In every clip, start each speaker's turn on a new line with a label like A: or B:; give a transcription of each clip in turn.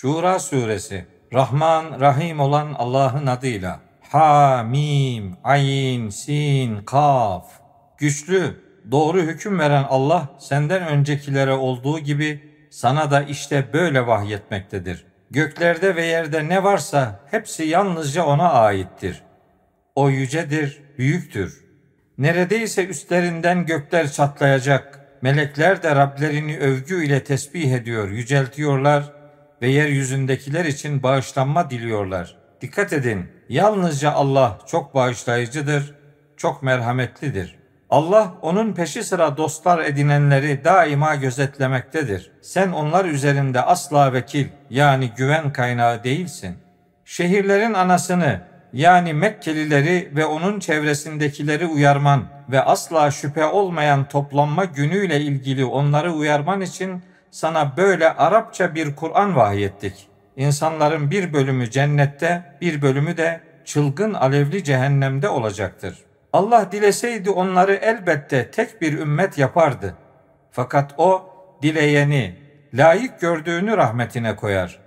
A: Şura suresi Rahman Rahim olan Allah'ın adıyla Ha Mim Ayn Sin Kaf Güçlü doğru hüküm veren Allah senden öncekilere olduğu gibi sana da işte böyle vahyetmektedir. Göklerde ve yerde ne varsa hepsi yalnızca ona aittir. O yücedir, büyüktür. Neredeyse üstlerinden gökler çatlayacak. Melekler de Rablerini övgü ile tesbih ediyor, yüceltiyorlar ve yeryüzündekiler için bağışlanma diliyorlar. Dikkat edin, yalnızca Allah çok bağışlayıcıdır, çok merhametlidir. Allah onun peşi sıra dostlar edinenleri daima gözetlemektedir. Sen onlar üzerinde asla vekil yani güven kaynağı değilsin. Şehirlerin anasını yani Mekkelileri ve onun çevresindekileri uyarman ve asla şüphe olmayan toplanma günüyle ilgili onları uyarman için sana böyle Arapça bir Kur'an vahyettik. İnsanların bir bölümü cennette, bir bölümü de çılgın alevli cehennemde olacaktır. Allah dileseydi onları elbette tek bir ümmet yapardı. Fakat o dileyeni, layık gördüğünü rahmetine koyar.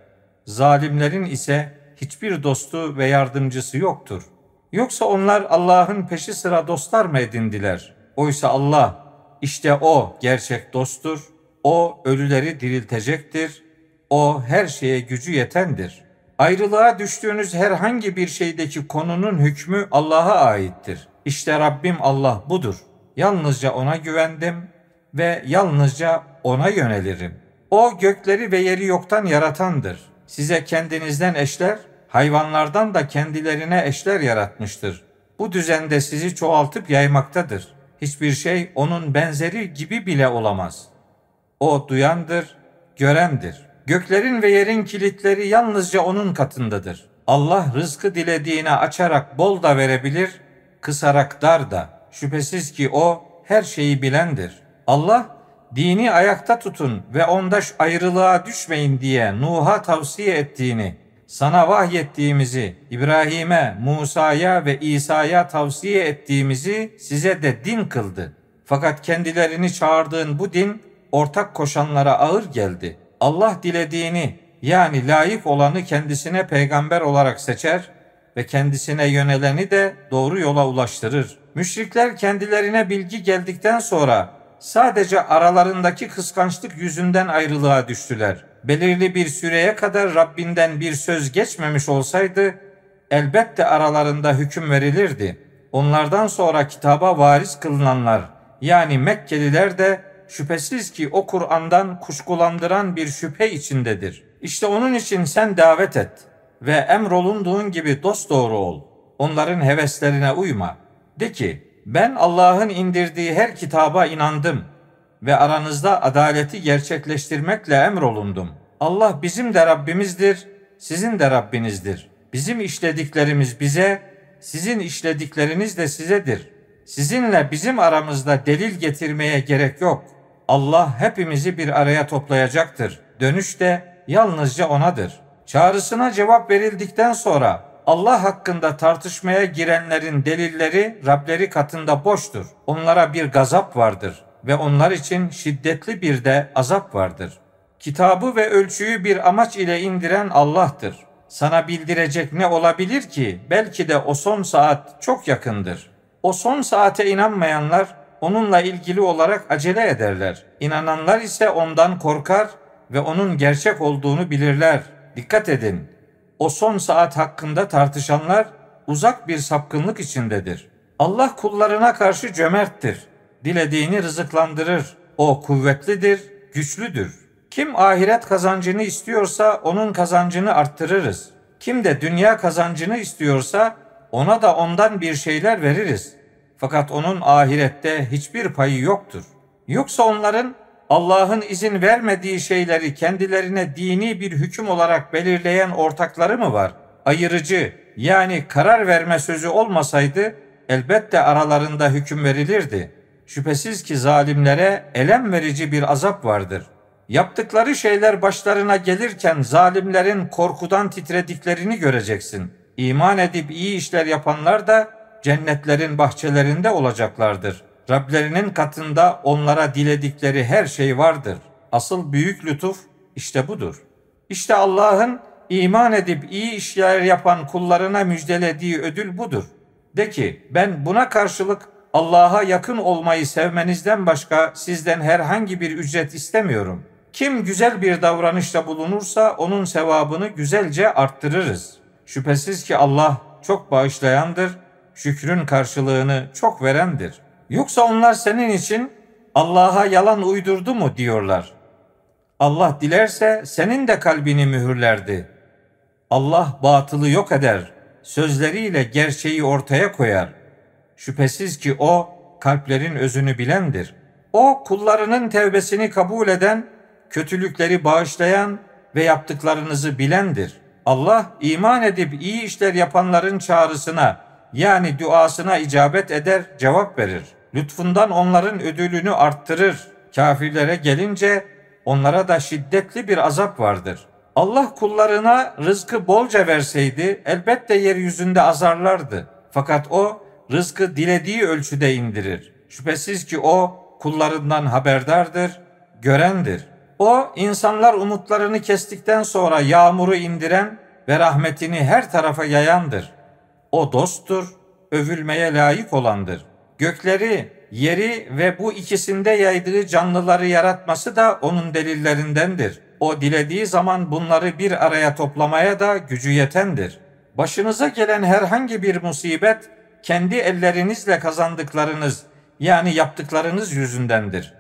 A: Zalimlerin ise hiçbir dostu ve yardımcısı yoktur. Yoksa onlar Allah'ın peşi sıra dostlar mı edindiler? Oysa Allah işte o gerçek dosttur. O ölüleri diriltecektir. O her şeye gücü yetendir. Ayrılığa düştüğünüz herhangi bir şeydeki konunun hükmü Allah'a aittir. İşte Rabbim Allah budur. Yalnızca ona güvendim ve yalnızca ona yönelirim. O gökleri ve yeri yoktan yaratandır. Size kendinizden eşler, hayvanlardan da kendilerine eşler yaratmıştır. Bu düzende sizi çoğaltıp yaymaktadır. Hiçbir şey onun benzeri gibi bile olamaz. O duyandır, görendir. Göklerin ve yerin kilitleri yalnızca onun katındadır. Allah rızkı dilediğine açarak bol da verebilir, kısarak dar da. Şüphesiz ki o her şeyi bilendir. Allah dini ayakta tutun ve onda ayrılığa düşmeyin diye Nuh'a tavsiye ettiğini, sana vahyettiğimizi, İbrahim'e, Musa'ya ve İsa'ya tavsiye ettiğimizi size de din kıldı. Fakat kendilerini çağırdığın bu din ortak koşanlara ağır geldi. Allah dilediğini yani layık olanı kendisine peygamber olarak seçer ve kendisine yöneleni de doğru yola ulaştırır. Müşrikler kendilerine bilgi geldikten sonra sadece aralarındaki kıskançlık yüzünden ayrılığa düştüler. Belirli bir süreye kadar Rabbinden bir söz geçmemiş olsaydı elbette aralarında hüküm verilirdi. Onlardan sonra kitaba varis kılınanlar yani Mekkeliler de şüphesiz ki o Kur'an'dan kuşkulandıran bir şüphe içindedir. İşte onun için sen davet et ve emrolunduğun gibi dosdoğru ol. Onların heveslerine uyma. De ki, ben Allah'ın indirdiği her kitaba inandım ve aranızda adaleti gerçekleştirmekle emrolundum. Allah bizim de Rabbimizdir, sizin de Rabbinizdir. Bizim işlediklerimiz bize, sizin işledikleriniz de sizedir. Sizinle bizim aramızda delil getirmeye gerek yok. Allah hepimizi bir araya toplayacaktır. Dönüş de yalnızca O'nadır. Çağrısına cevap verildikten sonra Allah hakkında tartışmaya girenlerin delilleri Rableri katında boştur. Onlara bir gazap vardır ve onlar için şiddetli bir de azap vardır. Kitabı ve ölçüyü bir amaç ile indiren Allah'tır. Sana bildirecek ne olabilir ki? Belki de o son saat çok yakındır. O son saate inanmayanlar onunla ilgili olarak acele ederler. İnananlar ise ondan korkar ve onun gerçek olduğunu bilirler. Dikkat edin. O son saat hakkında tartışanlar uzak bir sapkınlık içindedir. Allah kullarına karşı cömerttir. Dilediğini rızıklandırır. O kuvvetlidir, güçlüdür. Kim ahiret kazancını istiyorsa onun kazancını arttırırız. Kim de dünya kazancını istiyorsa ona da ondan bir şeyler veririz. Fakat onun ahirette hiçbir payı yoktur. Yoksa onların Allah'ın izin vermediği şeyleri kendilerine dini bir hüküm olarak belirleyen ortakları mı var? Ayırıcı yani karar verme sözü olmasaydı elbette aralarında hüküm verilirdi. Şüphesiz ki zalimlere elem verici bir azap vardır. Yaptıkları şeyler başlarına gelirken zalimlerin korkudan titrediklerini göreceksin. İman edip iyi işler yapanlar da cennetlerin bahçelerinde olacaklardır.'' Rablerinin katında onlara diledikleri her şey vardır. Asıl büyük lütuf işte budur. İşte Allah'ın iman edip iyi işler yapan kullarına müjdelediği ödül budur. De ki ben buna karşılık Allah'a yakın olmayı sevmenizden başka sizden herhangi bir ücret istemiyorum. Kim güzel bir davranışta bulunursa onun sevabını güzelce arttırırız. Şüphesiz ki Allah çok bağışlayandır, şükrün karşılığını çok verendir. Yoksa onlar senin için Allah'a yalan uydurdu mu diyorlar. Allah dilerse senin de kalbini mühürlerdi. Allah batılı yok eder, sözleriyle gerçeği ortaya koyar. Şüphesiz ki o kalplerin özünü bilendir. O kullarının tevbesini kabul eden, kötülükleri bağışlayan ve yaptıklarınızı bilendir. Allah iman edip iyi işler yapanların çağrısına yani duasına icabet eder, cevap verir. Lütfundan onların ödülünü arttırır. Kafirlere gelince onlara da şiddetli bir azap vardır. Allah kullarına rızkı bolca verseydi elbette yeryüzünde azarlardı. Fakat o rızkı dilediği ölçüde indirir. Şüphesiz ki o kullarından haberdardır, görendir. O insanlar umutlarını kestikten sonra yağmuru indiren ve rahmetini her tarafa yayandır. O dosttur, övülmeye layık olandır. Gökleri, yeri ve bu ikisinde yaydığı canlıları yaratması da onun delillerindendir. O dilediği zaman bunları bir araya toplamaya da gücü yetendir. Başınıza gelen herhangi bir musibet kendi ellerinizle kazandıklarınız yani yaptıklarınız yüzündendir.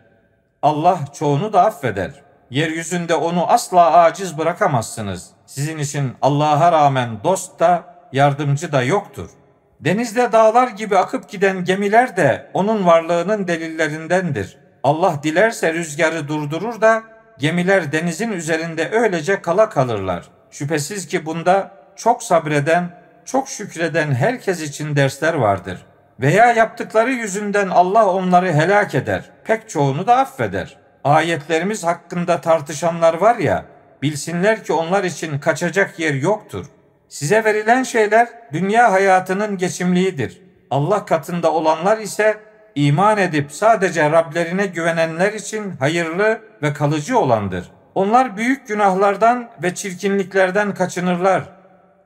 A: Allah çoğunu da affeder. Yeryüzünde onu asla aciz bırakamazsınız. Sizin için Allah'a rağmen dost da yardımcı da yoktur. Denizde dağlar gibi akıp giden gemiler de onun varlığının delillerindendir. Allah dilerse rüzgarı durdurur da gemiler denizin üzerinde öylece kala kalırlar. Şüphesiz ki bunda çok sabreden, çok şükreden herkes için dersler vardır. Veya yaptıkları yüzünden Allah onları helak eder. Pek çoğunu da affeder. Ayetlerimiz hakkında tartışanlar var ya, bilsinler ki onlar için kaçacak yer yoktur. Size verilen şeyler dünya hayatının geçimliğidir. Allah katında olanlar ise iman edip sadece Rablerine güvenenler için hayırlı ve kalıcı olandır. Onlar büyük günahlardan ve çirkinliklerden kaçınırlar.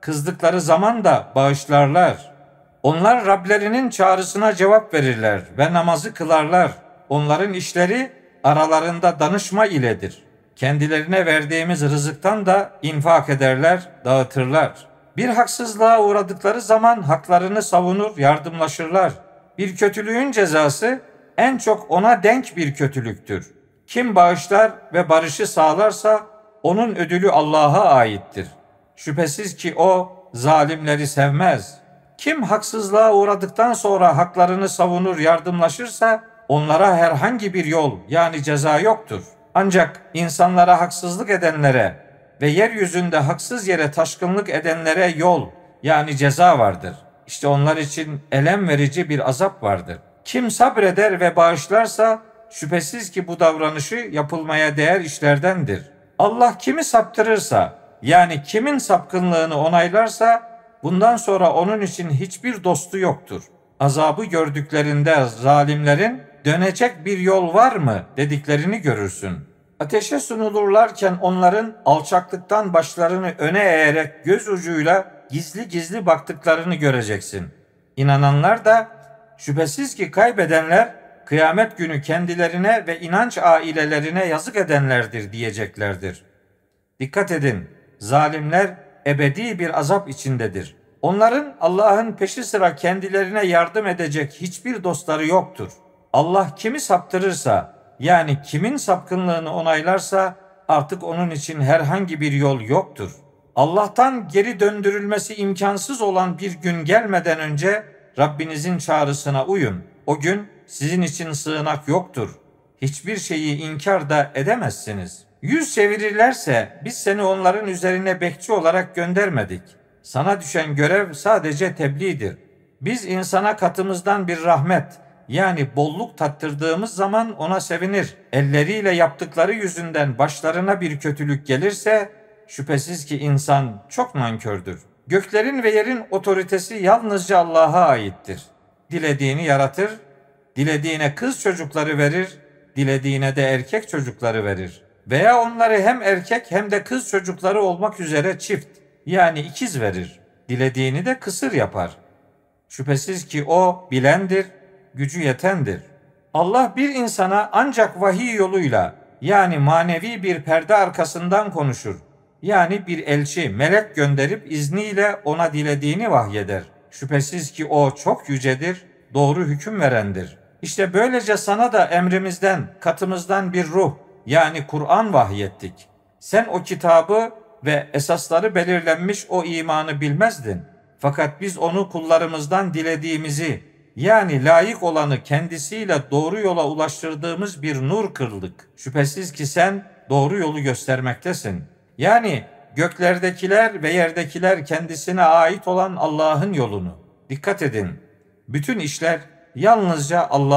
A: Kızdıkları zaman da bağışlarlar. Onlar Rablerinin çağrısına cevap verirler ve namazı kılarlar. Onların işleri aralarında danışma iledir. Kendilerine verdiğimiz rızıktan da infak ederler, dağıtırlar. Bir haksızlığa uğradıkları zaman haklarını savunur, yardımlaşırlar. Bir kötülüğün cezası en çok ona denk bir kötülüktür. Kim bağışlar ve barışı sağlarsa onun ödülü Allah'a aittir. Şüphesiz ki o zalimleri sevmez. Kim haksızlığa uğradıktan sonra haklarını savunur, yardımlaşırsa onlara herhangi bir yol yani ceza yoktur. Ancak insanlara haksızlık edenlere ve yeryüzünde haksız yere taşkınlık edenlere yol yani ceza vardır. İşte onlar için elem verici bir azap vardır. Kim sabreder ve bağışlarsa şüphesiz ki bu davranışı yapılmaya değer işlerdendir. Allah kimi saptırırsa yani kimin sapkınlığını onaylarsa bundan sonra onun için hiçbir dostu yoktur. Azabı gördüklerinde zalimlerin dönecek bir yol var mı dediklerini görürsün. Ateşe sunulurlarken onların alçaklıktan başlarını öne eğerek göz ucuyla gizli gizli baktıklarını göreceksin. İnananlar da şüphesiz ki kaybedenler kıyamet günü kendilerine ve inanç ailelerine yazık edenlerdir diyeceklerdir. Dikkat edin, zalimler ebedi bir azap içindedir. Onların Allah'ın peşi sıra kendilerine yardım edecek hiçbir dostları yoktur. Allah kimi saptırırsa yani kimin sapkınlığını onaylarsa artık onun için herhangi bir yol yoktur. Allah'tan geri döndürülmesi imkansız olan bir gün gelmeden önce Rabbinizin çağrısına uyun. O gün sizin için sığınak yoktur. Hiçbir şeyi inkar da edemezsiniz. Yüz çevirirlerse biz seni onların üzerine bekçi olarak göndermedik. Sana düşen görev sadece tebliğdir. Biz insana katımızdan bir rahmet, yani bolluk tattırdığımız zaman ona sevinir. Elleriyle yaptıkları yüzünden başlarına bir kötülük gelirse şüphesiz ki insan çok nankördür. Göklerin ve yerin otoritesi yalnızca Allah'a aittir. Dilediğini yaratır, dilediğine kız çocukları verir, dilediğine de erkek çocukları verir. Veya onları hem erkek hem de kız çocukları olmak üzere çift yani ikiz verir. Dilediğini de kısır yapar. Şüphesiz ki o bilendir, gücü yetendir. Allah bir insana ancak vahiy yoluyla yani manevi bir perde arkasından konuşur. Yani bir elçi, melek gönderip izniyle ona dilediğini vahyeder. Şüphesiz ki o çok yücedir, doğru hüküm verendir. İşte böylece sana da emrimizden, katımızdan bir ruh yani Kur'an vahyettik. Sen o kitabı ve esasları belirlenmiş o imanı bilmezdin. Fakat biz onu kullarımızdan dilediğimizi yani layık olanı kendisiyle doğru yola ulaştırdığımız bir nur kırdık. Şüphesiz ki sen doğru yolu göstermektesin. Yani göklerdekiler ve yerdekiler kendisine ait olan Allah'ın yolunu. Dikkat edin. Bütün işler yalnızca Allah